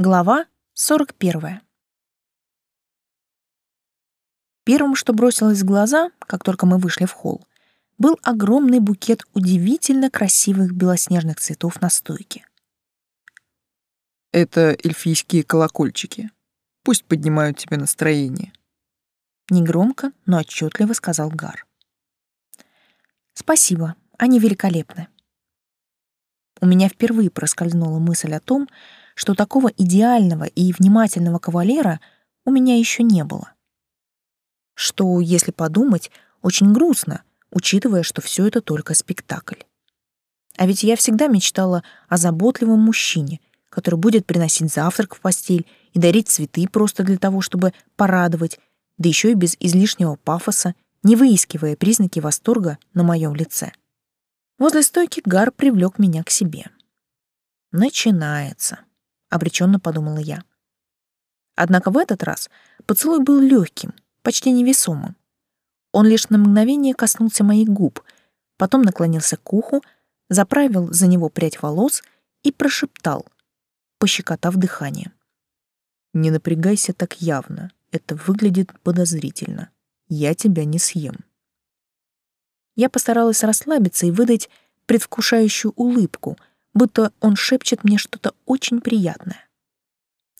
Глава 41. Первым, что бросилось в глаза, как только мы вышли в холл, был огромный букет удивительно красивых белоснежных цветов на стойке. «Это эльфийские колокольчики. Пусть поднимают тебе настроение», — негромко, но отчетливо сказал Гар. «Спасибо, они великолепны». У меня впервые проскользнула мысль о том, что такого идеального и внимательного кавалера у меня еще не было. Что, если подумать, очень грустно, учитывая, что все это только спектакль. А ведь я всегда мечтала о заботливом мужчине, который будет приносить завтрак в постель и дарить цветы просто для того, чтобы порадовать, да еще и без излишнего пафоса, не выискивая признаки восторга на моем лице. Возле стойки Гар привлек меня к себе. Начинается обреченно подумала я. Однако в этот раз поцелуй был легким, почти невесомым. Он лишь на мгновение коснулся моих губ, потом наклонился к уху, заправил за него прядь волос и прошептал, пощекотав дыхание. «Не напрягайся так явно, это выглядит подозрительно. Я тебя не съем». Я постаралась расслабиться и выдать предвкушающую улыбку — будто он шепчет мне что-то очень приятное.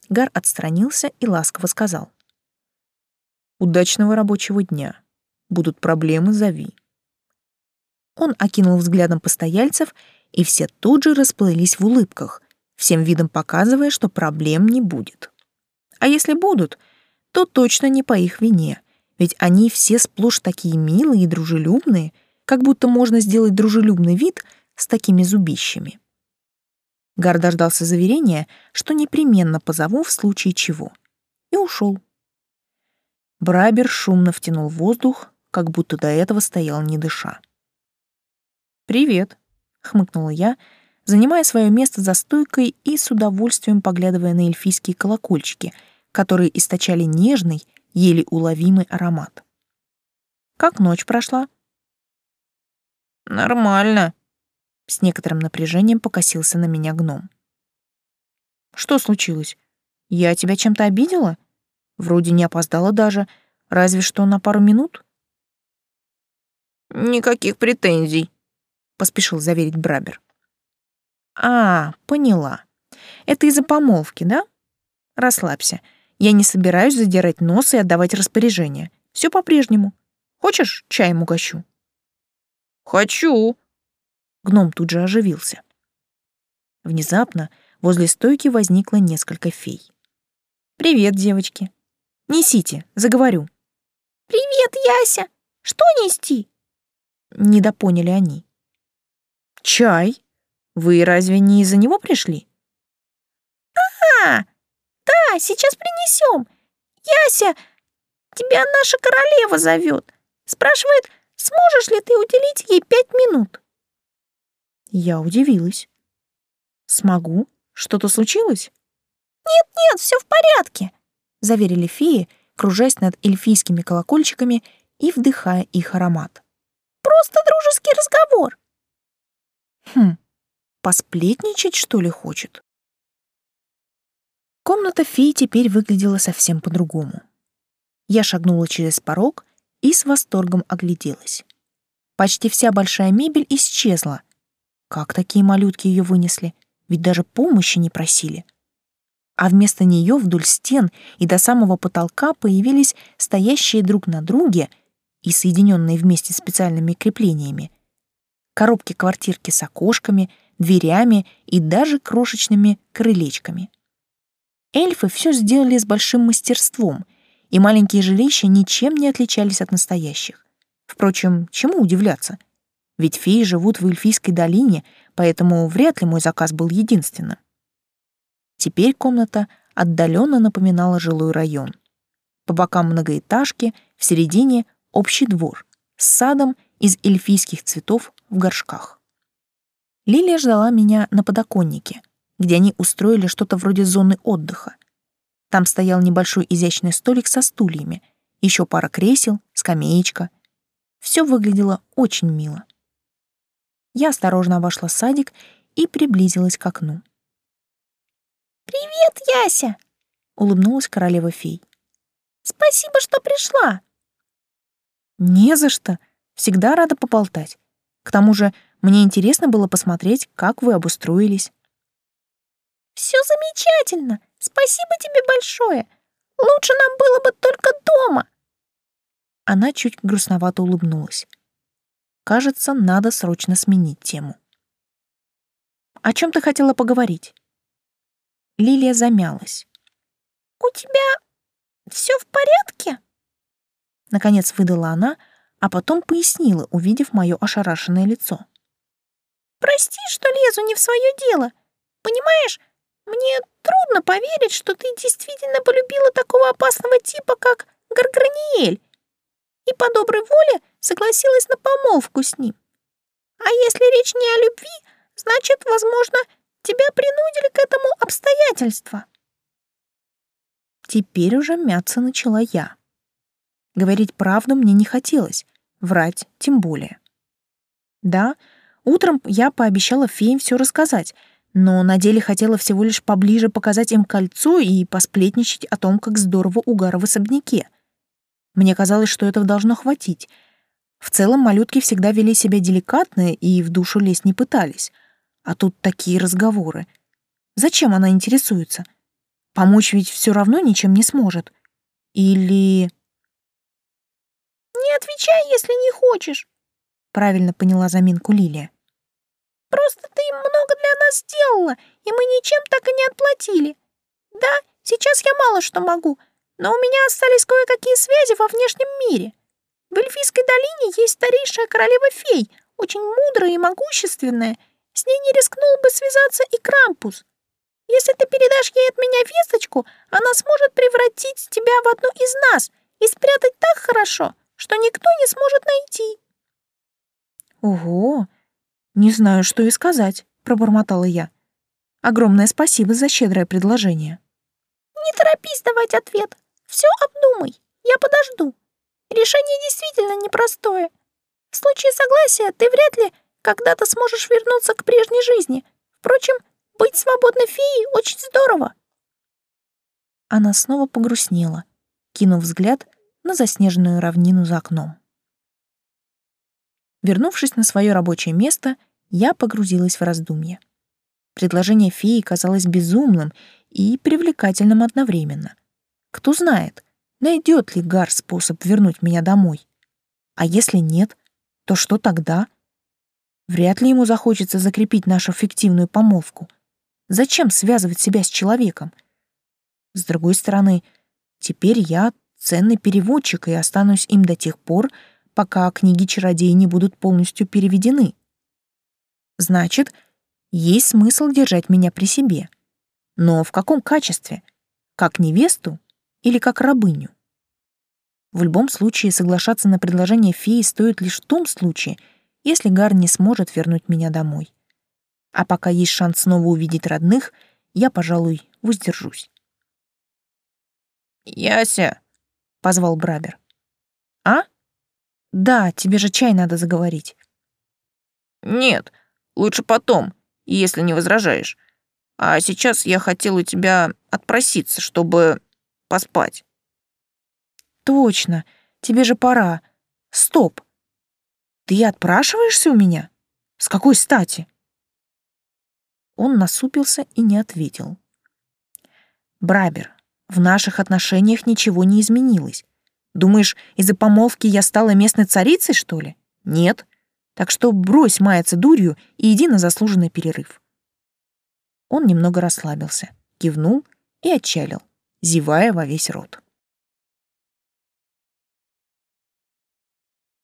Гар отстранился и ласково сказал. «Удачного рабочего дня. Будут проблемы, зови». Он окинул взглядом постояльцев, и все тут же расплылись в улыбках, всем видом показывая, что проблем не будет. А если будут, то точно не по их вине, ведь они все сплошь такие милые и дружелюбные, как будто можно сделать дружелюбный вид с такими зубищами. Гар дождался заверения, что непременно позову в случае чего, и ушел. Брабер шумно втянул воздух, как будто до этого стоял не дыша. «Привет», — хмыкнула я, занимая свое место за стойкой и с удовольствием поглядывая на эльфийские колокольчики, которые источали нежный, еле уловимый аромат. «Как ночь прошла?» «Нормально», с некоторым напряжением покосился на меня гном. «Что случилось? Я тебя чем-то обидела? Вроде не опоздала даже, разве что на пару минут?» «Никаких претензий», — поспешил заверить Брабер. «А, поняла. Это из-за помолвки, да? Расслабься. Я не собираюсь задирать нос и отдавать распоряжения. Все по-прежнему. Хочешь, чаем угощу?» «Хочу», Гном тут же оживился. Внезапно возле стойки возникло несколько фей. «Привет, девочки. Несите, заговорю». «Привет, Яся. Что нести?» Недопоняли они. «Чай? Вы разве не из-за него пришли?» «А, да, сейчас принесем. Яся, тебя наша королева зовет. Спрашивает, сможешь ли ты уделить ей пять минут?» Я удивилась. «Смогу? Что-то случилось?» «Нет-нет, все в порядке», — заверили феи, кружась над эльфийскими колокольчиками и вдыхая их аромат. «Просто дружеский разговор». «Хм, посплетничать, что ли, хочет?» Комната феи теперь выглядела совсем по-другому. Я шагнула через порог и с восторгом огляделась. Почти вся большая мебель исчезла, как такие малютки ее вынесли? Ведь даже помощи не просили. А вместо нее вдоль стен и до самого потолка появились стоящие друг на друге и соединенные вместе специальными креплениями коробки-квартирки с окошками, дверями и даже крошечными крылечками. Эльфы все сделали с большим мастерством, и маленькие жилища ничем не отличались от настоящих. Впрочем, чему удивляться? Ведь феи живут в Эльфийской долине, поэтому вряд ли мой заказ был единственным. Теперь комната отдаленно напоминала жилой район. По бокам многоэтажки, в середине общий двор с садом из эльфийских цветов в горшках. Лилия ждала меня на подоконнике, где они устроили что-то вроде зоны отдыха. Там стоял небольшой изящный столик со стульями, еще пара кресел, скамеечка. Все выглядело очень мило. Я осторожно обошла садик и приблизилась к окну. «Привет, «Привет, Яся!» — улыбнулась королева фей. «Спасибо, что пришла!» «Не за что. Всегда рада поболтать. К тому же мне интересно было посмотреть, как вы обустроились». «Все замечательно. Спасибо тебе большое. Лучше нам было бы только дома». Она чуть грустновато улыбнулась. Кажется, надо срочно сменить тему. О чем ты хотела поговорить? Лилия замялась. У тебя все в порядке? Наконец выдала она, а потом пояснила, увидев мое ошарашенное лицо. Прости, что лезу не в свое дело. Понимаешь, мне трудно поверить, что ты действительно полюбила такого опасного типа, как Гарграниэль, и по доброй воле согласилась на помолвку с ним. А если речь не о любви, значит, возможно, тебя принудили к этому обстоятельства. Теперь уже мяться начала я. Говорить правду мне не хотелось, врать тем более. Да, утром я пообещала феям все рассказать, но на деле хотела всего лишь поближе показать им кольцо и посплетничать о том, как здорово угара в особняке. Мне казалось, что этого должно хватить. В целом малютки всегда вели себя деликатно и в душу лезть не пытались. А тут такие разговоры. Зачем она интересуется? Помочь ведь все равно ничем не сможет. Или... «Не отвечай, если не хочешь», — правильно поняла заминку Лилия. «Просто ты много для нас сделала, и мы ничем так и не отплатили. Да, сейчас я мало что могу, но у меня остались кое-какие связи во внешнем мире. В Эльфийской долине есть старейшая королева фей, очень мудрая и могущественная. С ней не рискнул бы связаться и Крампус. Если ты передашь ей от меня весточку, она сможет превратить тебя в одну из нас и спрятать так хорошо, что никто не сможет найти». «Ого! Не знаю, что и сказать», — пробормотала я. «Огромное спасибо за щедрое предложение». «Не торопись давать ответ. Все обдумай. Решение действительно непростое. В случае согласия ты вряд ли когда-то сможешь вернуться к прежней жизни. Впрочем, быть свободной феей очень здорово. Она снова погрустнела, кинув взгляд на заснеженную равнину за окном. Вернувшись на свое рабочее место, я погрузилась в раздумье. Предложение феи казалось безумным и привлекательным одновременно. Кто знает, найдет ли Гар способ вернуть меня домой. А если нет, то что тогда? Вряд ли ему захочется закрепить нашу фиктивную помолвку. Зачем связывать себя с человеком? С другой стороны, теперь я ценный переводчик и останусь им до тех пор, пока книги чародеи не будут полностью переведены. Значит, есть смысл держать меня при себе. Но в каком качестве? Как невесту или как рабыню? В любом случае соглашаться на предложение феи стоит лишь в том случае, если Гар не сможет вернуть меня домой. А пока есть шанс снова увидеть родных, я, пожалуй, воздержусь. «Яся!» — позвал Брабер. «А? Да, тебе же чай надо заговорить». «Нет, лучше потом, если не возражаешь. А сейчас я хотел у тебя отпроситься, чтобы поспать». «Точно, тебе же пора. Стоп. Ты отпрашиваешься у меня? С какой стати?» Он насупился и не ответил. «Брабер, в наших отношениях ничего не изменилось. Думаешь, из-за помолвки я стала местной царицей, что ли? Нет. Так что брось маяться дурью и иди на заслуженный перерыв». Он немного расслабился, кивнул и отчалил, зевая во весь рот.